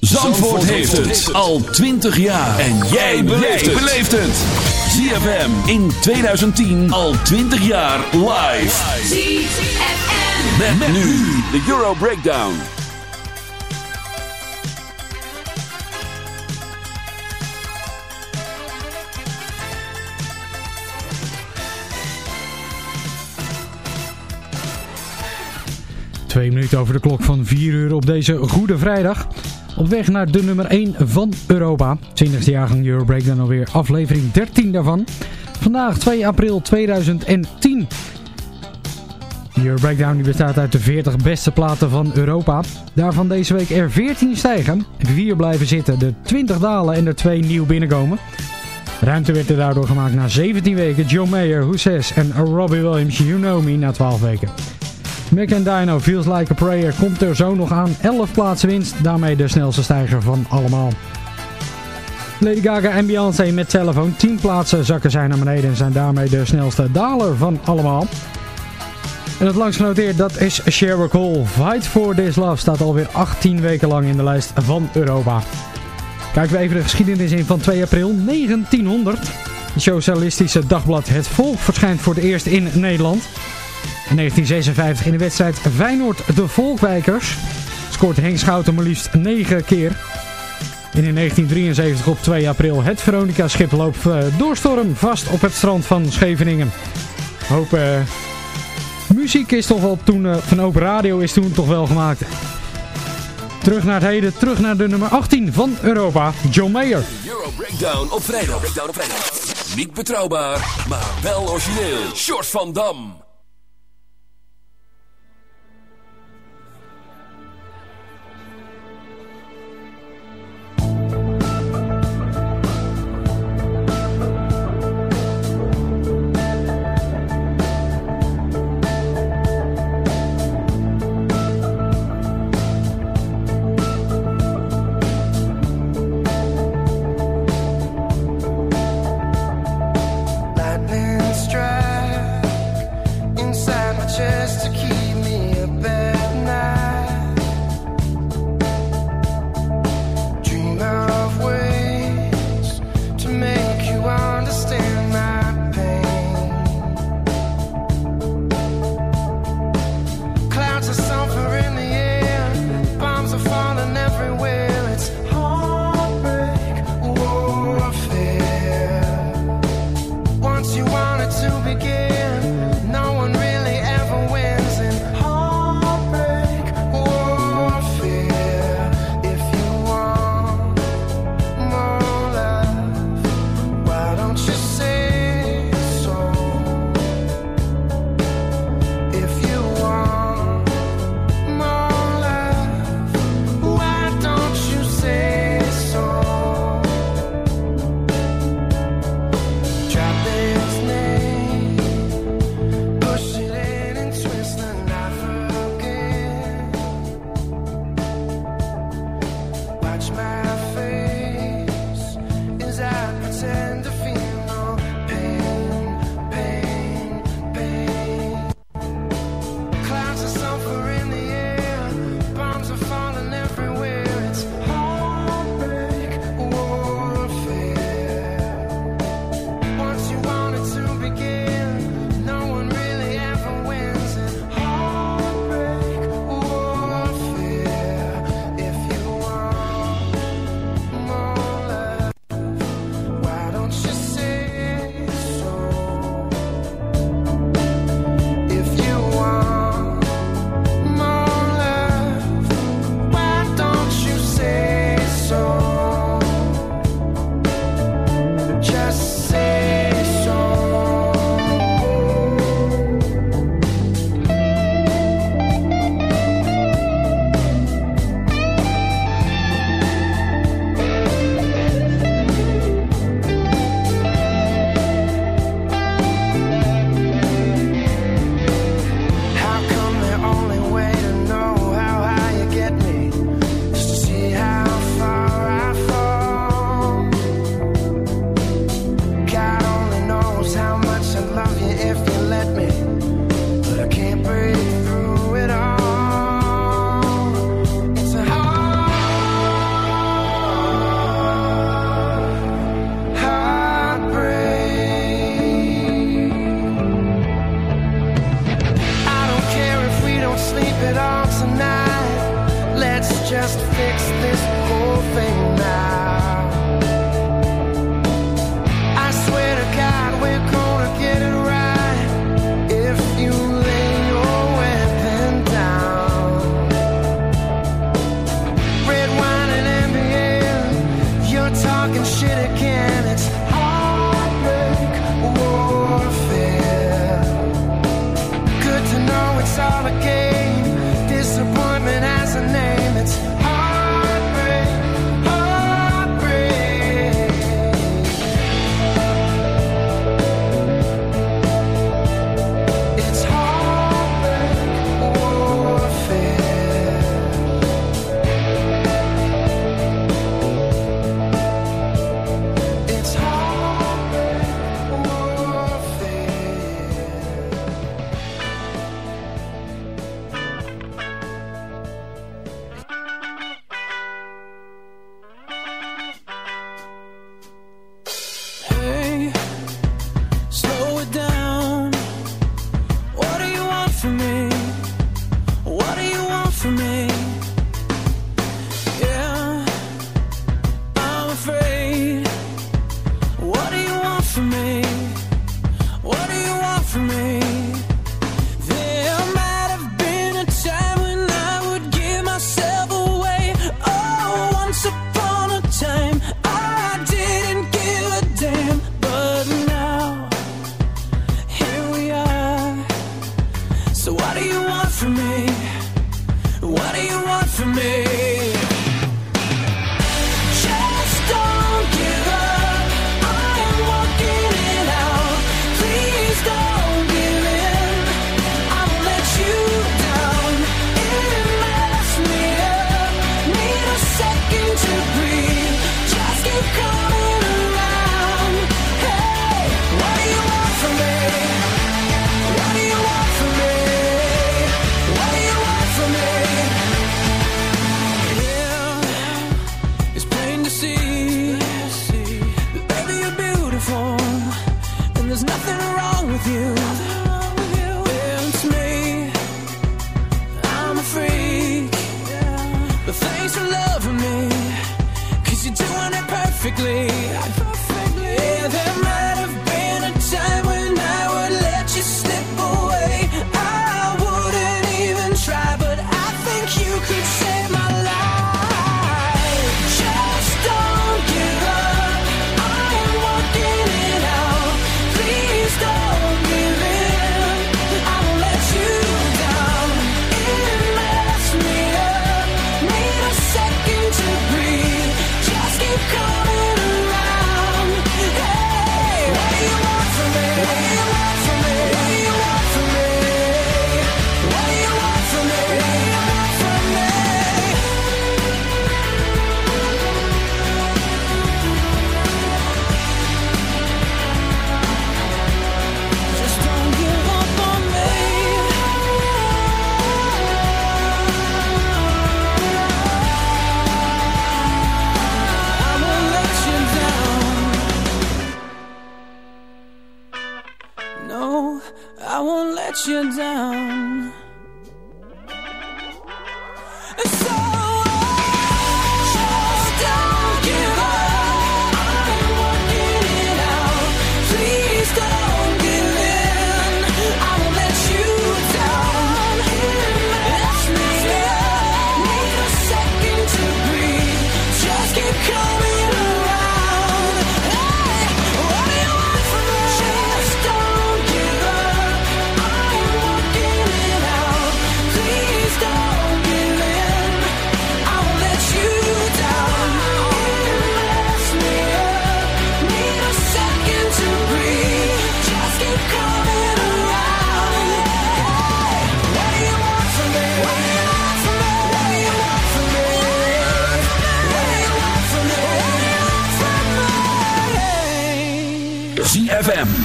Zandvoort, heeft het al 20 jaar. En jij beleeft het. ZFM in 2010 al 20 jaar live. ZFM. Met, met nu de Euro Breakdown. Twee minuten over de klok van 4 uur op deze goede vrijdag. Op weg naar de nummer 1 van Europa. 20e jaargang Euro Breakdown alweer aflevering 13 daarvan. Vandaag 2 april 2010. De Euro Breakdown die bestaat uit de 40 beste platen van Europa. Daarvan deze week er 14 stijgen, 4 blijven zitten, de 20 dalen en er 2 nieuw binnenkomen. Ruimte werd er daardoor gemaakt na 17 weken. Joe Mayer, Says en Robbie Williams, You Know Me na 12 weken. Mac Dino Feels Like a Prayer komt er zo nog aan. 11 plaatsen winst, daarmee de snelste stijger van allemaal. Lady Gaga en Beyoncé met telefoon. 10 plaatsen zakken zij naar beneden en zijn daarmee de snelste daler van allemaal. En het langst genoteerd, dat is Sheryl Cole. Fight for This Love staat alweer 18 weken lang in de lijst van Europa. Kijken we even de geschiedenis in van 2 april 1900. Het socialistische dagblad Het Volk verschijnt voor het eerst in Nederland. In 1956 in de wedstrijd Feyenoord de Volkwijkers scoort Henk Schouten maar liefst 9 keer. En in 1973 op 2 april het Veronica schip loopt uh, door storm vast op het strand van Scheveningen. Hoop uh, muziek is toch wel toen, uh, van open radio is toen toch wel gemaakt. Terug naar het heden, terug naar de nummer 18 van Europa, John Mayer. Euro Breakdown op vrijdag. Breakdown vrijdag. Niet betrouwbaar, maar wel origineel. Short van Dam.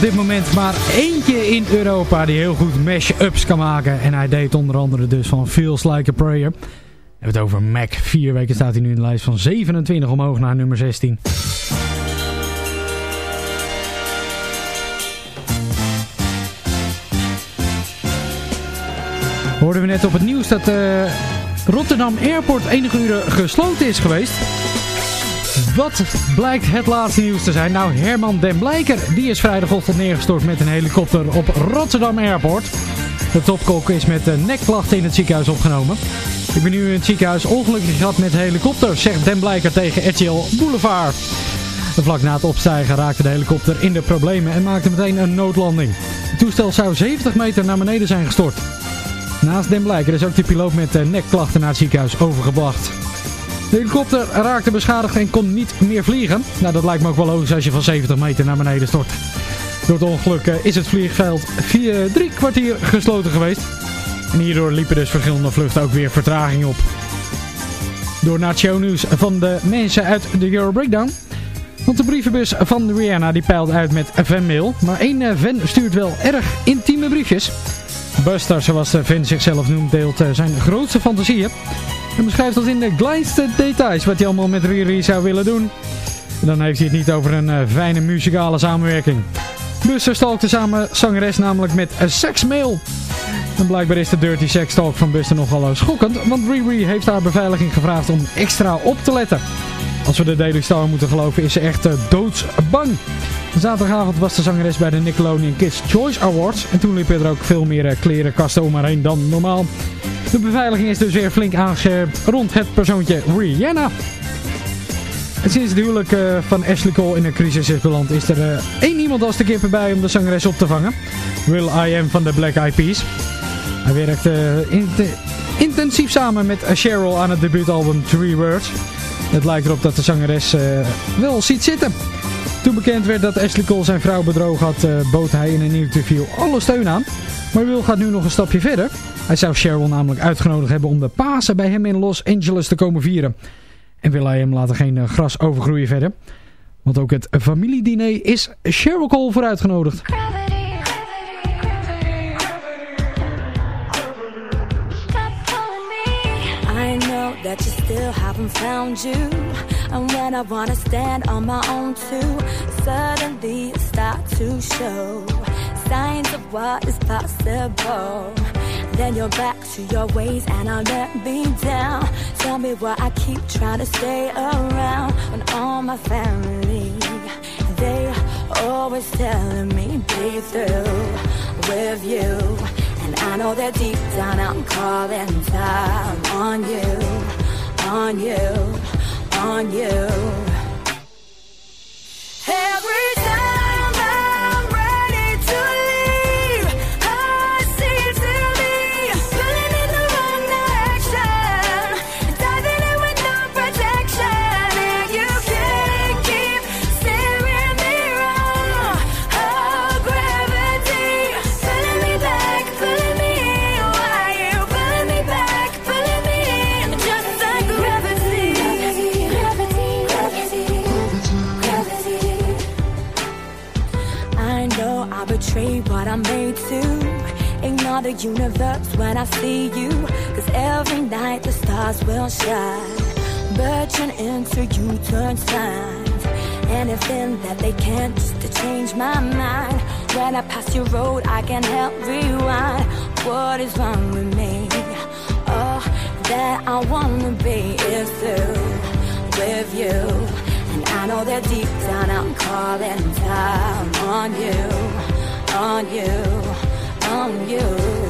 Op dit moment maar eentje in Europa die heel goed mash-ups kan maken. En hij deed onder andere dus van Feels Like a Prayer. We hebben het over Mac. Vier weken staat hij nu in de lijst van 27 omhoog naar nummer 16. Hoorden we net op het nieuws dat uh, Rotterdam Airport enige uren gesloten is geweest. Wat blijkt het laatste nieuws te zijn? Nou, Herman den Blijker, die is vrijdagochtend neergestort met een helikopter op Rotterdam Airport. De topkok is met nekklachten in het ziekenhuis opgenomen. Ik ben nu in het ziekenhuis ongelukkig gehad met helikopter, zegt den Blijker tegen RTL Boulevard. Vlak na het opstijgen raakte de helikopter in de problemen en maakte meteen een noodlanding. Het toestel zou 70 meter naar beneden zijn gestort. Naast Den Blijker is ook de piloot met nekklachten naar het ziekenhuis overgebracht. De helikopter raakte beschadigd en kon niet meer vliegen. Nou, dat lijkt me ook wel logisch als je van 70 meter naar beneden stort. Door het ongeluk eh, is het vliegveld vier, drie kwartier gesloten geweest. En hierdoor liepen dus verschillende vluchten ook weer vertraging op. Door naar het shownieuws van de mensen uit de Euro Breakdown. Want de brievenbus van Rihanna die peilt uit met fanmail. Maar één eh, fan stuurt wel erg intieme briefjes. Buster, zoals de fan zichzelf noemt, deelt eh, zijn grootste fantasieën. En beschrijft als in de kleinste details wat hij allemaal met Riri zou willen doen. En dan heeft hij het niet over een uh, fijne muzikale samenwerking. Buster stalkte samen zangeres namelijk met een seksmail. En blijkbaar is de dirty sex talk van Buster nogal schokkend, want Riri heeft haar beveiliging gevraagd om extra op te letten. Als we de Daily Star moeten geloven is ze echt uh, doodsbang. Zaterdagavond was de zangeres bij de Nickelodeon Kids Choice Awards. En toen liepen er ook veel meer klerenkasten om haar heen dan normaal. De beveiliging is dus weer flink aangescherpt rond het persoontje Rihanna. Sinds het huwelijk uh, van Ashley Cole in een crisis is beland, is er uh, één iemand als de kippen bij om de zangeres op te vangen. Will I Am van de Black Eyed Peas. Hij werkt in intensief samen met Cheryl aan het debuutalbum Three Words. Het lijkt erop dat de zangeres wel ziet zitten. Toen bekend werd dat Ashley Cole zijn vrouw bedrogen had, bood hij in een interview alle steun aan. Maar Will gaat nu nog een stapje verder. Hij zou Cheryl namelijk uitgenodigd hebben om de Pasen bij hem in Los Angeles te komen vieren. En wil hij hem laten geen uh, gras overgroeien verder. Want ook het familiediner is Cheryl Cole voor uitgenodigd. That you still haven't found you And when I wanna stand on my own too Suddenly start to show Signs of what is possible Then you're back to your ways and I let me down. Tell me why I keep trying to stay around when all my family, they always telling me be through with you. And I know that deep down I'm calling time on you, on you, on you. The universe when I see you. Cause every night the stars will shine. Birching into you turn signs. Anything that they can't just to change my mind. When I pass your road, I can help rewind. What is wrong with me? Oh, that I wanna be is through with you. And I know that deep down I'm calling time on you, on you on you.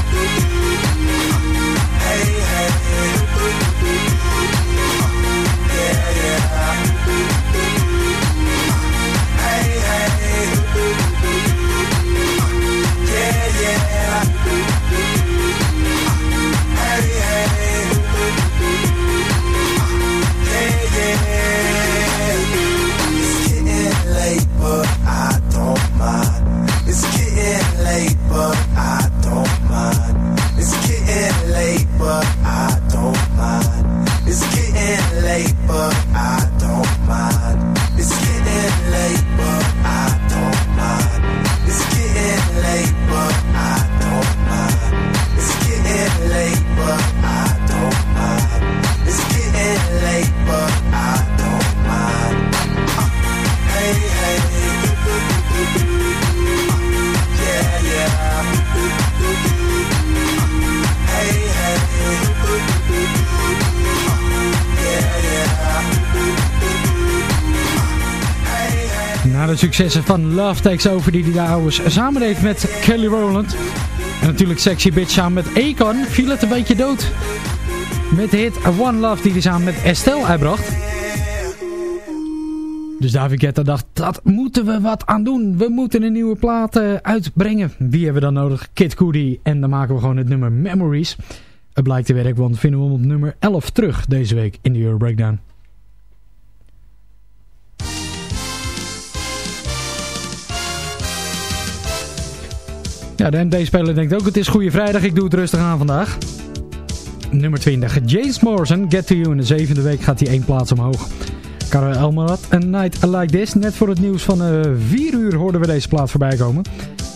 Van Love Takes Over die hij daar samen deed met Kelly Rowland. En natuurlijk Sexy Bitch samen met Akon viel het een beetje dood. Met de hit One Love die hij samen met Estelle uitbracht. Dus David dacht, dat moeten we wat aan doen. We moeten een nieuwe plaat eh, uitbrengen. Wie hebben we dan nodig? Kid Cudi. En dan maken we gewoon het nummer Memories. Het blijkt te werk, want vinden we hem op nummer 11 terug deze week in de Euro Breakdown. Ja, de MD-speler denkt ook, het is Goede Vrijdag, ik doe het rustig aan vandaag. Nummer 20, James Morrison, Get To You. In de zevende week gaat hij één plaats omhoog. Karel Elmarat, A Night Like This. Net voor het nieuws van uh, 4 uur hoorden we deze plaat voorbij komen.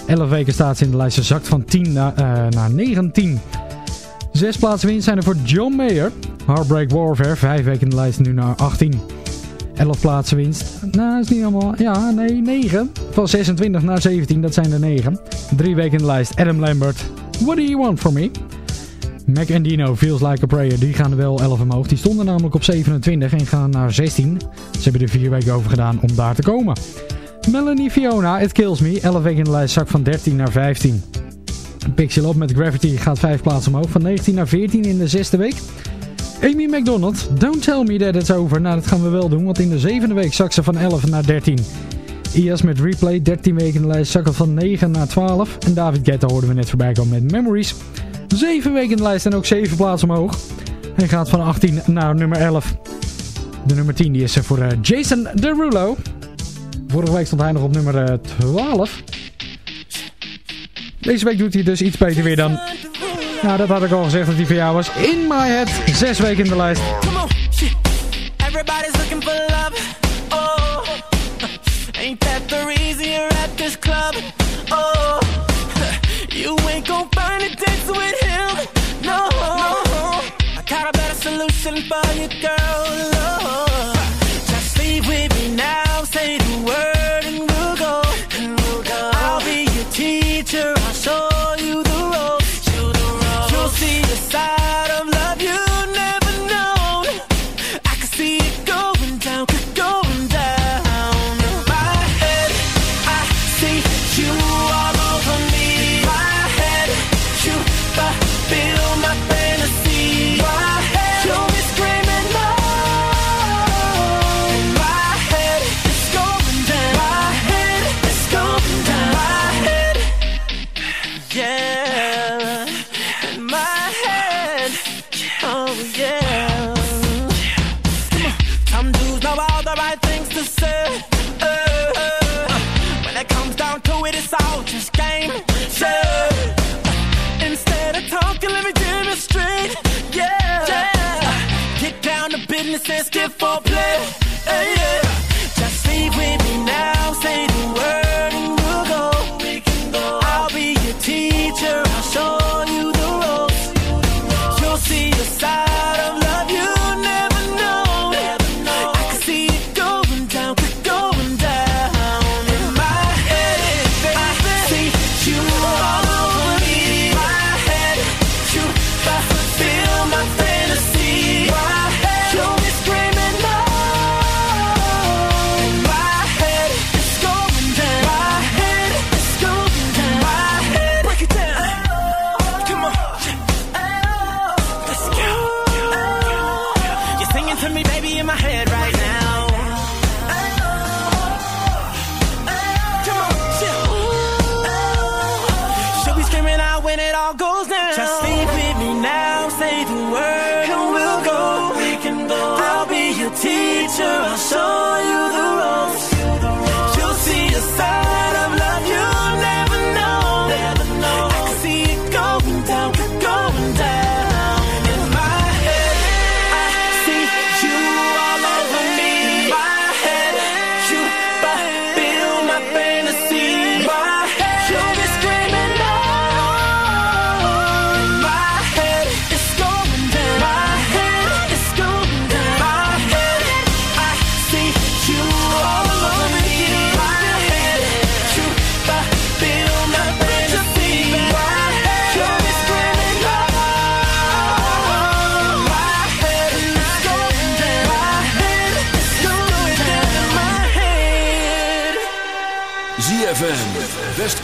11 weken staat ze in de lijst, ze zakt van 10 naar, uh, naar 19. Zes plaatsen winst zijn er voor John Mayer. Heartbreak Warfare, 5 weken in de lijst, nu naar 18. 11 plaatsen winst. Nou, is niet allemaal... Ja, nee, 9. Van 26 naar 17, dat zijn er 9. 3 weken in de lijst. Adam Lambert. What do you want from me? Mac and Dino, Feels Like a Prayer. Die gaan er wel 11 omhoog. Die stonden namelijk op 27 en gaan naar 16. Ze hebben er 4 weken over gedaan om daar te komen. Melanie Fiona, It Kills Me. 11 weken in de lijst, zak van 13 naar 15. Pixel Up met Gravity gaat 5 plaatsen omhoog. Van 19 naar 14 in de zesde week. Amy McDonald, Don't Tell Me That It's Over. Nou, dat gaan we wel doen, want in de zevende week zak ze van 11 naar 13. IAS met Replay, 13 weken in de lijst, zakken van 9 naar 12. En David Guetta hoorden we net voorbij komen met Memories. 7 weken in de lijst en ook 7 plaatsen omhoog. Hij gaat van 18 naar nummer 11. De nummer 10 die is voor Jason Derulo. Vorige week stond hij nog op nummer 12. Deze week doet hij dus iets beter weer dan... Nou, dat had ik al gezegd dat hij voor jou was. In My Head, zes weken in de lijst. Come on, shit. Everybody's looking for love. Oh, ain't that the reason you're at this club? Oh, you ain't gon' find it dancing with him. No, no. I got a better solution for you, girl.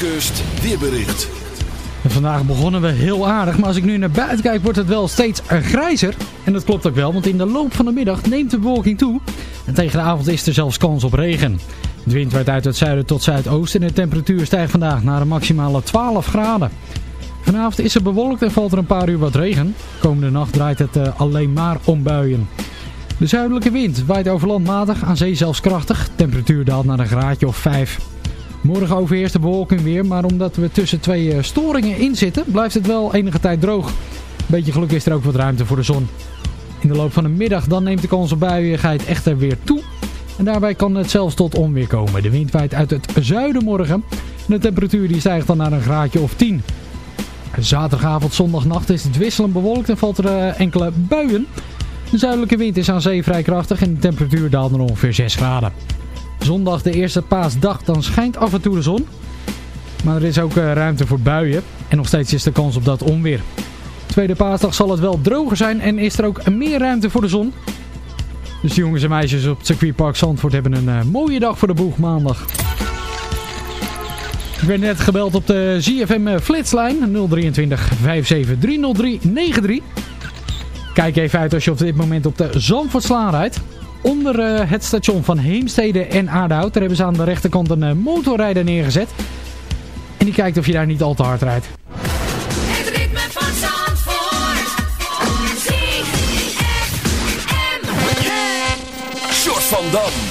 Westkust weerbericht. vandaag begonnen we heel aardig, maar als ik nu naar buiten kijk wordt het wel steeds grijzer. En dat klopt ook wel, want in de loop van de middag neemt de bewolking toe. En tegen de avond is er zelfs kans op regen. De wind waait uit het zuiden tot zuidoosten en de temperatuur stijgt vandaag naar een maximale 12 graden. Vanavond is er bewolkt en valt er een paar uur wat regen. Komende nacht draait het uh, alleen maar om buien. De zuidelijke wind waait over land matig, aan zee zelfs krachtig. Temperatuur daalt naar een graadje of 5. Morgen overheerst de bewolking weer, maar omdat we tussen twee eh, storingen in zitten, blijft het wel enige tijd droog. Beetje geluk is er ook wat ruimte voor de zon. In de loop van de middag dan neemt de kans op buiigheid echter weer toe. En daarbij kan het zelfs tot onweer komen. De wind waait uit het zuiden morgen. de temperatuur die stijgt dan naar een graadje of 10. Zaterdagavond, zondagnacht is het wisselend bewolkt en valt er eh, enkele buien. De zuidelijke wind is aan zee vrij krachtig en de temperatuur daalt naar ongeveer 6 graden. Zondag de eerste paasdag, dan schijnt af en toe de zon. Maar er is ook eh, ruimte voor buien. En nog steeds is de kans op dat onweer. Tweede paasdag zal het wel droger zijn en is er ook meer ruimte voor de zon. Dus de jongens en meisjes op het circuitpark Zandvoort hebben een uh, mooie dag voor de boeg maandag. Ik werd net gebeld op de ZFM eh, Flitslijn 023 57303 93. Kijk even uit als je op dit moment op de Zandvoortslaan rijdt onder uh, het station van Heemstede en Aardehout. Daar hebben ze aan de rechterkant een uh, motorrijder neergezet. En die kijkt of je daar niet al te hard rijdt. Het ritme van Zandvoort. van Dam.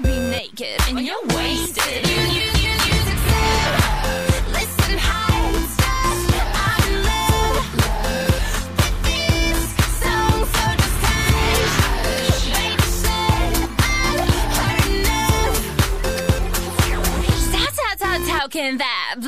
might be naked and you're wasted. You, you, you, you. Listen how talking that?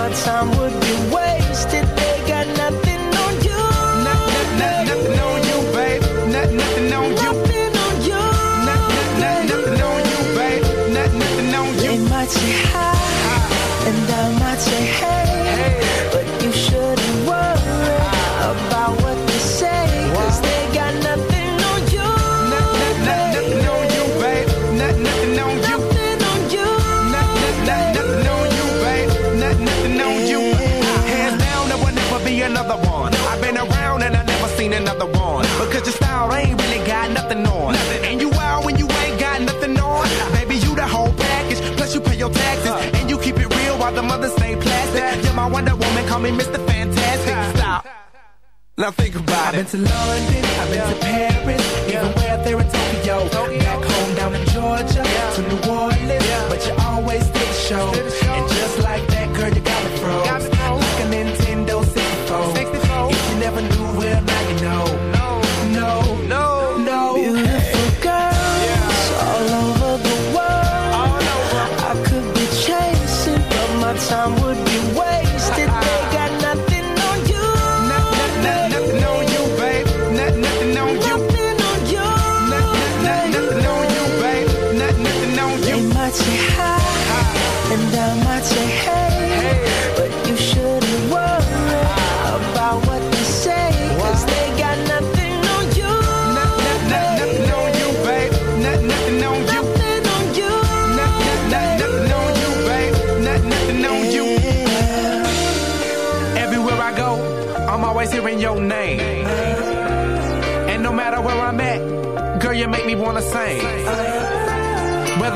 My time would be wasted. They got nothing on you. Not, not, not, nothing on you, babe. Not, nothing on you. Nothing on you. Not, not, not, nothing on you, babe. Not, nothing on They you. might say hi, and I might say hey, me Mr. Fantastic stop! Now think about it. I've been to London, I've been to Paris, even where there in Tokyo. Back home down in Georgia, to New Orleans, but you always did the show. And just like that, girl, you got me froze.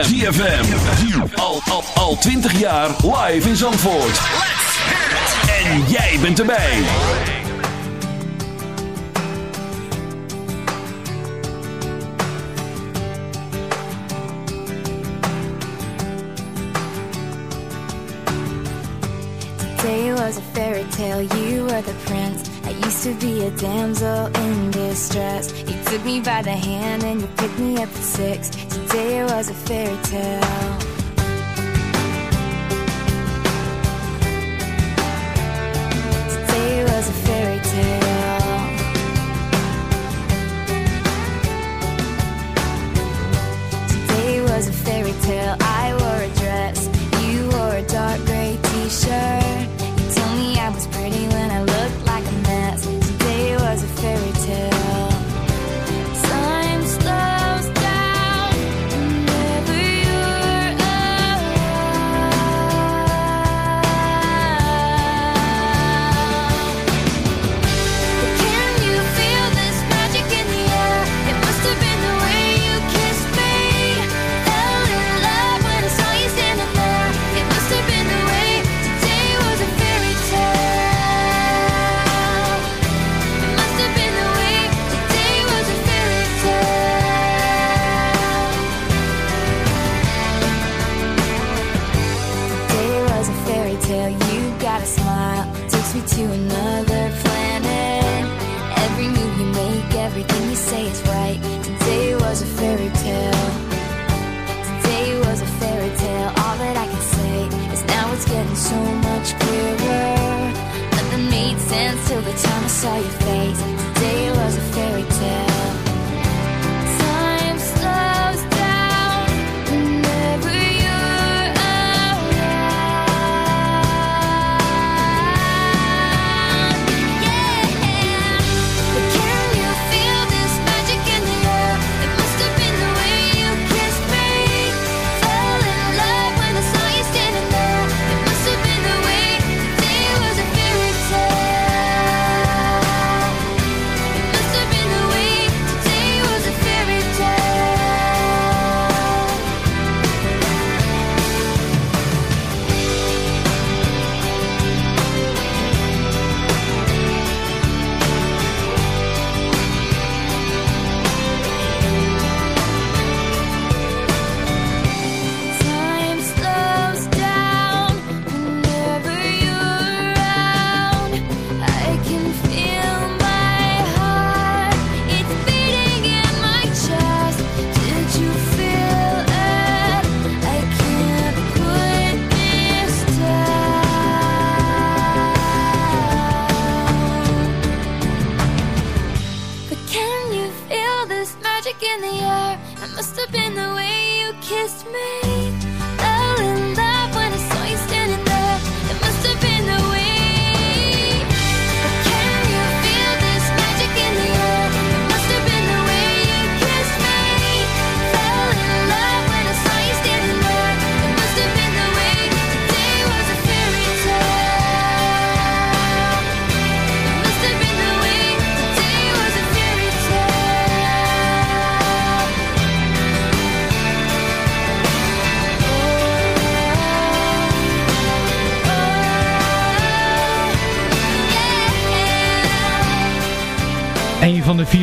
ZFM. ZFM. Al, al, al 20 jaar live in Zandvoort. Let's hear. En jij bent erbij. Today was a fairy tale, you were the prince. I used to be a damsel in distress. You took me by the hand and you picked me up at six. day was a fairy tale.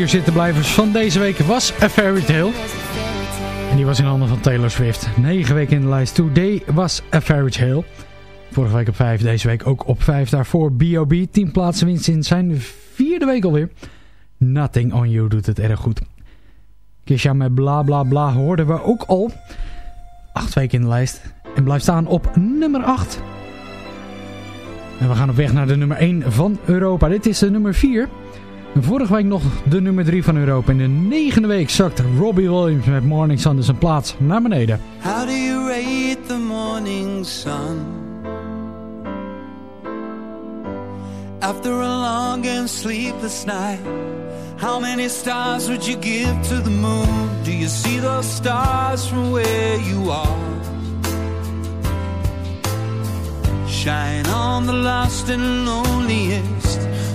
Vier zittenblijvers van deze week was A Fairy Tale. En die was in handen van Taylor Swift. 9 weken in de lijst. Today was A Fairy Tale. Vorige week op 5, deze week ook op 5. Daarvoor B.O.B. 10 plaatsen winst in zijn vierde week alweer. Nothing on You doet het erg goed. Kisha met bla bla bla hoorden we ook al. 8 weken in de lijst. En blijft staan op nummer 8. En we gaan op weg naar de nummer 1 van Europa. Dit is de nummer 4. Vorige week nog de nummer 3 van Europa. In de negende week zakt Robbie Williams met Morning Sun dus een plaats naar beneden. How do you rate the morning sun? After a long and sleepless night How many stars would you give to the moon? Do you see those stars from where you are? Shine on the lost and loneliest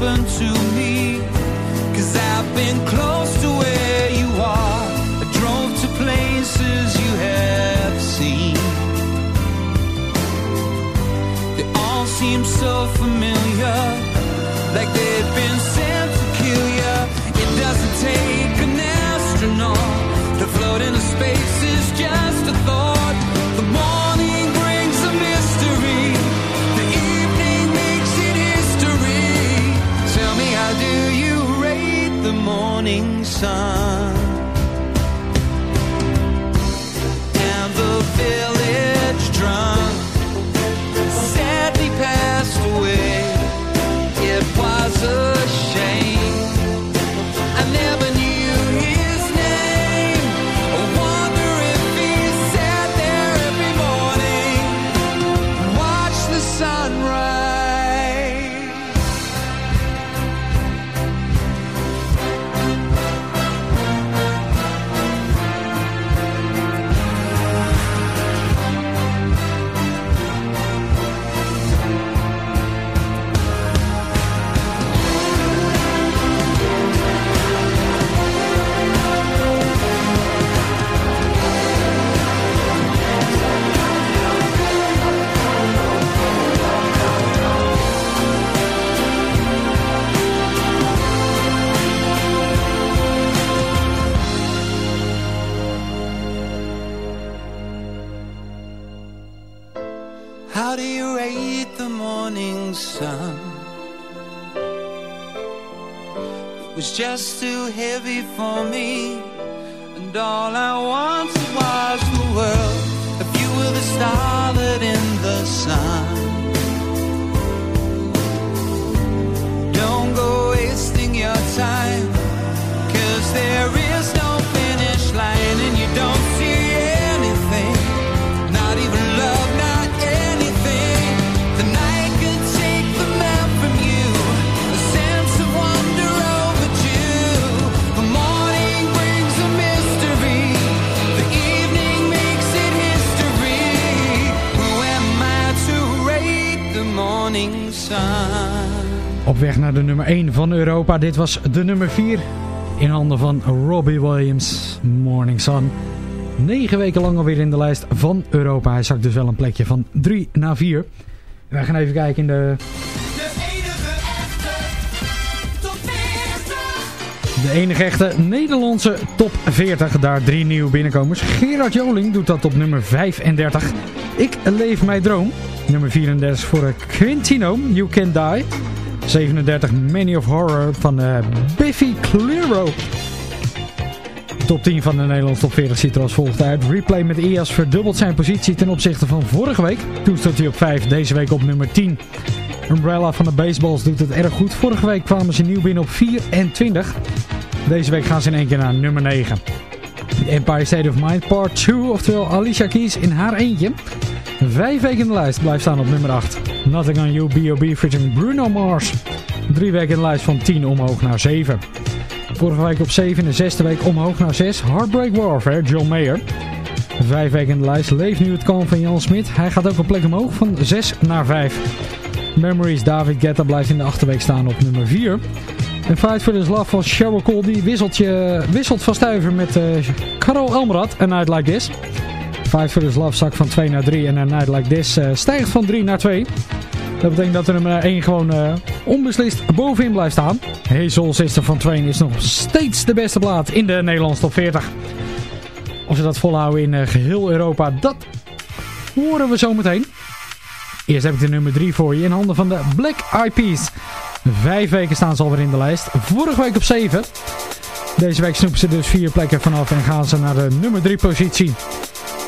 could happen to me? Cause I've been close to where you are. I drove to places you have seen. They all seem so familiar Like they've been sent to kill you It doesn't take an astronaut To float into space. Is just a thought the morning sun. And the village van Europa. Dit was de nummer 4 in handen van Robbie Williams. Morning Sun. 9 weken lang alweer in de lijst van Europa. Hij zakt dus wel een plekje van 3 naar 4. Wij gaan even kijken in de, de enige echte Nederlandse top 40. Daar drie nieuwe binnenkomers. Gerard Joling doet dat op nummer 35. Ik leef mijn droom. Nummer 34 voor Quintino, You Can Die. 37 Many of Horror van uh, Biffy Clyro. Top 10 van de Nederlandse top 40 ziet er als volgt uit. Replay met IAS verdubbelt zijn positie ten opzichte van vorige week. Toen stond hij op 5, deze week op nummer 10. Umbrella van de Baseballs doet het erg goed. Vorige week kwamen ze nieuw binnen op 24. Deze week gaan ze in één keer naar nummer 9. Empire State of Mind Part 2, oftewel Alicia Keys in haar eentje. Vijf weken in de lijst blijft staan op nummer 8. Nothing on You, B.O.B. featuring Bruno Mars. Drie weken in de lijst van 10 omhoog naar 7. Vorige week op 7 in de zesde week omhoog naar 6. Heartbreak Warfare, John Mayer. Vijf weken in de lijst leeft nu het kalm van Jan Smit. Hij gaat ook een plek omhoog van 6 naar 5. Memories David Guetta blijft in de achterweek staan op nummer 4. En Fight for This Love van Cheryl Cole wisselt, je, van stuiver met uh, Carol Elmrad. A Night Like This. For This Love zak van 2 naar 3 en A Night Like This uh, stijgt van 3 naar 2. Dat betekent dat er nummer 1 gewoon uh, onbeslist bovenin blijft staan. Hey Soul Sister van Train is nog steeds de beste plaat in de Nederlandse top 40. Of ze dat volhouden in uh, geheel Europa, dat horen we zo meteen. Eerst heb ik de nummer 3 voor je in handen van de Black Eyed Peas. Vijf weken staan ze alweer in de lijst. Vorige week op 7. Deze week snoepen ze dus vier plekken vanaf en gaan ze naar de nummer 3 positie.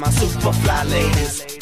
my super fly ladies,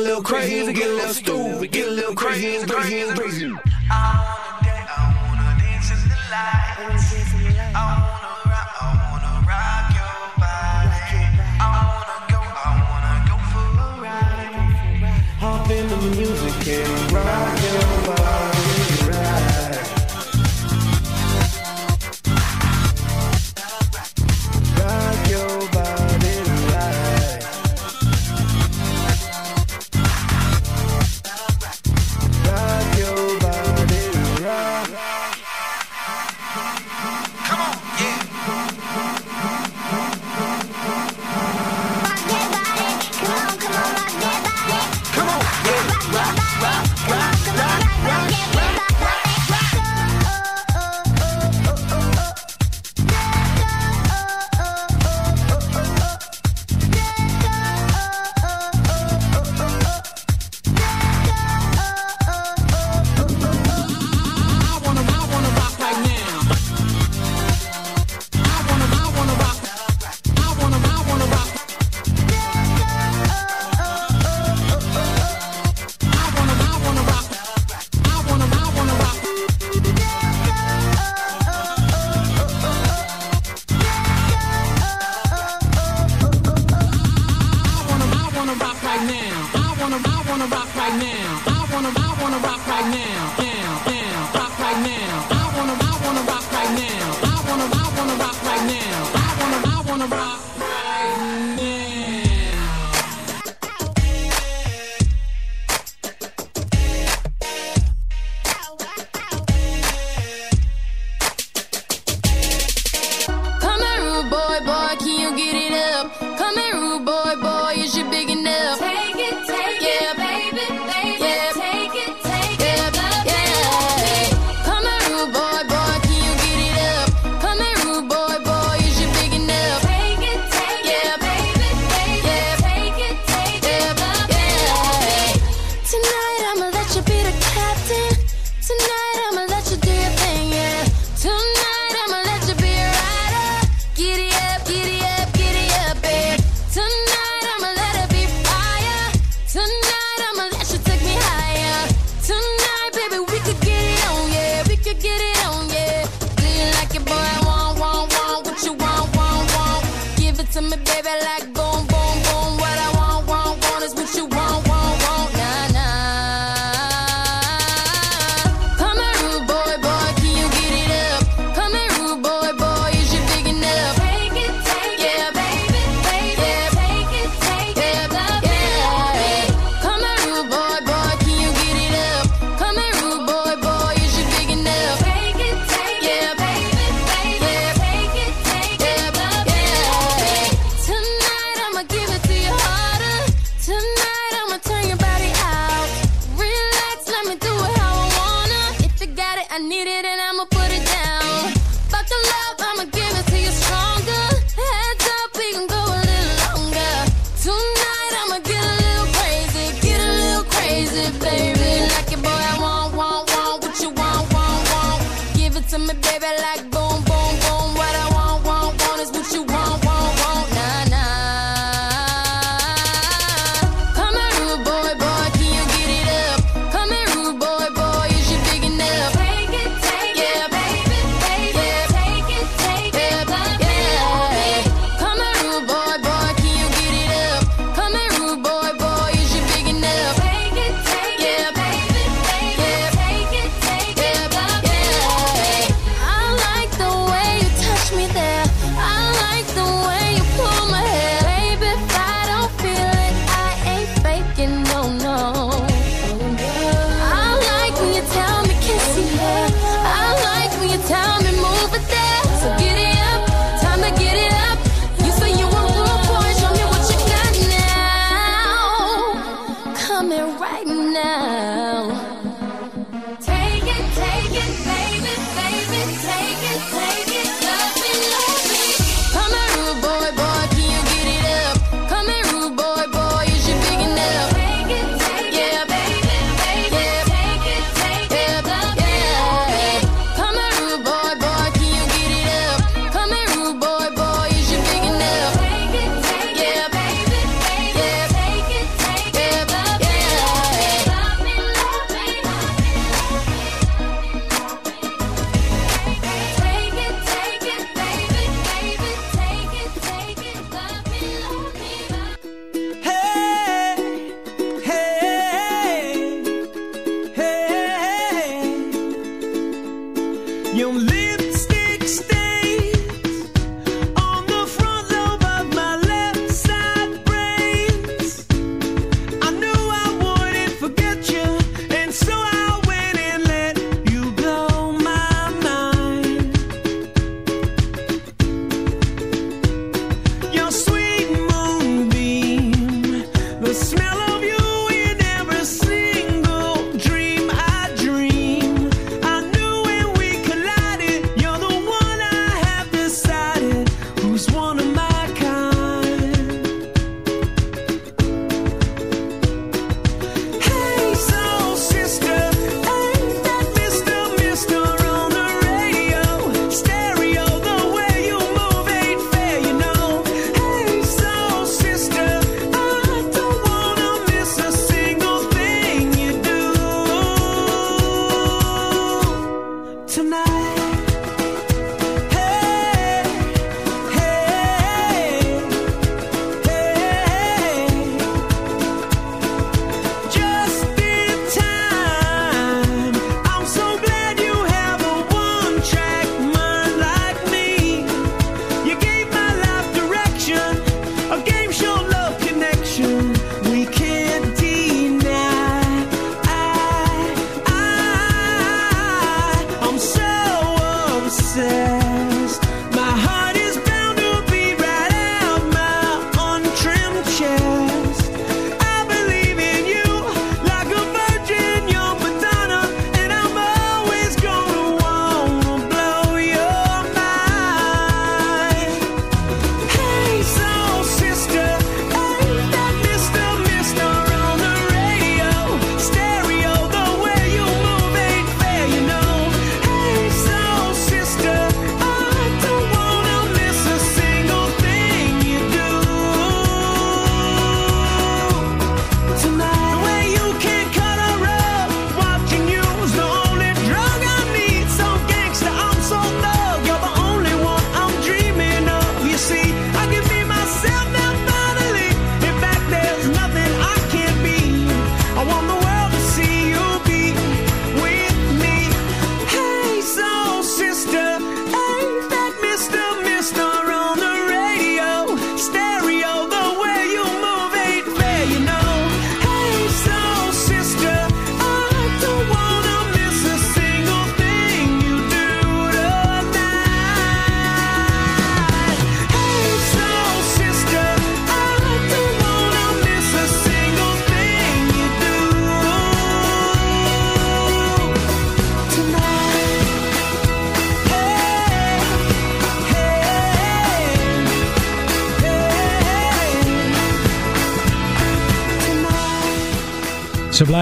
a little crazy, get a little stupid, get a little crazy and crazy and crazy. I wanna dance, in the.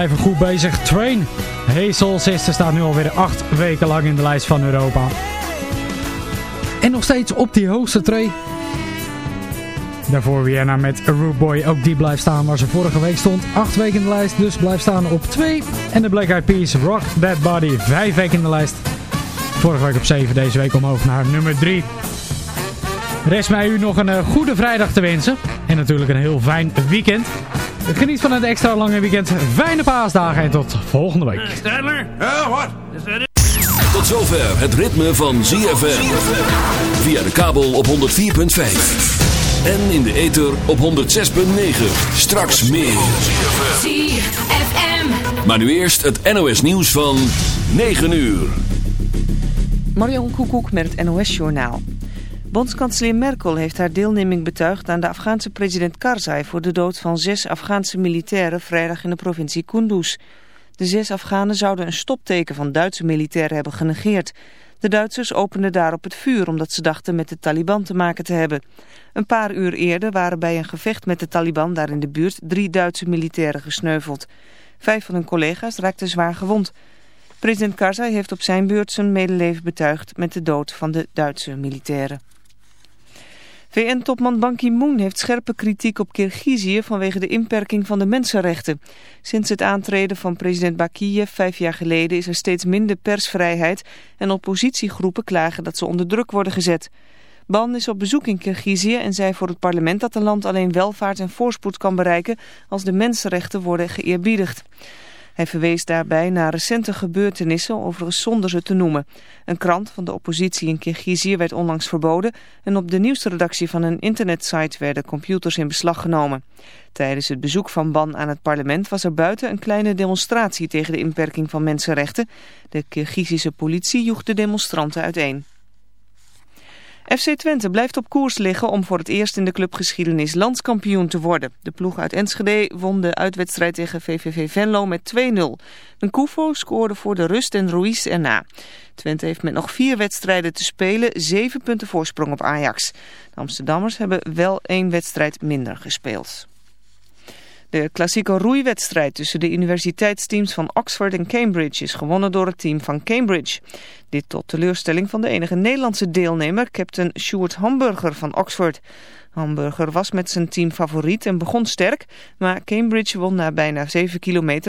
Blijven goed bezig. Train. Hey Sister staat nu alweer acht weken lang in de lijst van Europa. En nog steeds op die hoogste tree. Daarvoor Vienna met A Boy. Ook die blijft staan waar ze vorige week stond. Acht weken in de lijst, dus blijft staan op 2. En de Black Eyed Peas Rock That Body. Vijf weken in de lijst. Vorige week op 7, deze week omhoog naar nummer 3. Rest mij u nog een uh, goede vrijdag te wensen. En natuurlijk een heel fijn weekend. Geniet van het extra lange weekend. Fijne paasdagen en tot volgende week. Stadler? Ja, wat? Tot zover het ritme van ZFM. Via de kabel op 104.5. En in de ether op 106.9. Straks meer. ZFM. Maar nu eerst het NOS nieuws van 9 uur. Marion Koekoek met het NOS Journaal. Bondskanselier Merkel heeft haar deelneming betuigd aan de Afghaanse president Karzai voor de dood van zes Afghaanse militairen vrijdag in de provincie Kunduz. De zes Afghanen zouden een stopteken van Duitse militairen hebben genegeerd. De Duitsers openden daarop het vuur omdat ze dachten met de Taliban te maken te hebben. Een paar uur eerder waren bij een gevecht met de Taliban daar in de buurt drie Duitse militairen gesneuveld. Vijf van hun collega's raakten zwaar gewond. President Karzai heeft op zijn beurt zijn medeleven betuigd met de dood van de Duitse militairen. VN-topman Ban Ki-moon heeft scherpe kritiek op Kirgizië vanwege de inperking van de mensenrechten. Sinds het aantreden van president Bakiyev vijf jaar geleden is er steeds minder persvrijheid en oppositiegroepen klagen dat ze onder druk worden gezet. Ban is op bezoek in Kirgizië en zei voor het parlement dat het land alleen welvaart en voorspoed kan bereiken als de mensenrechten worden geëerbiedigd. Hij verwees daarbij naar recente gebeurtenissen, overigens zonder ze te noemen. Een krant van de oppositie in Kirgizië werd onlangs verboden en op de nieuwste redactie van een internetsite werden computers in beslag genomen. Tijdens het bezoek van Ban aan het parlement was er buiten een kleine demonstratie tegen de inperking van mensenrechten. De Kirgizische politie joeg de demonstranten uiteen. FC Twente blijft op koers liggen om voor het eerst in de clubgeschiedenis landskampioen te worden. De ploeg uit Enschede won de uitwedstrijd tegen VVV Venlo met 2-0. Een Koufo scoorde voor de rust en Ruiz erna. Twente heeft met nog vier wedstrijden te spelen zeven punten voorsprong op Ajax. De Amsterdammers hebben wel één wedstrijd minder gespeeld. De klassieke roeiwedstrijd tussen de universiteitsteams van Oxford en Cambridge is gewonnen door het team van Cambridge. Dit tot teleurstelling van de enige Nederlandse deelnemer, captain Stuart Hamburger van Oxford. Hamburger was met zijn team favoriet en begon sterk, maar Cambridge won na bijna 7 kilometer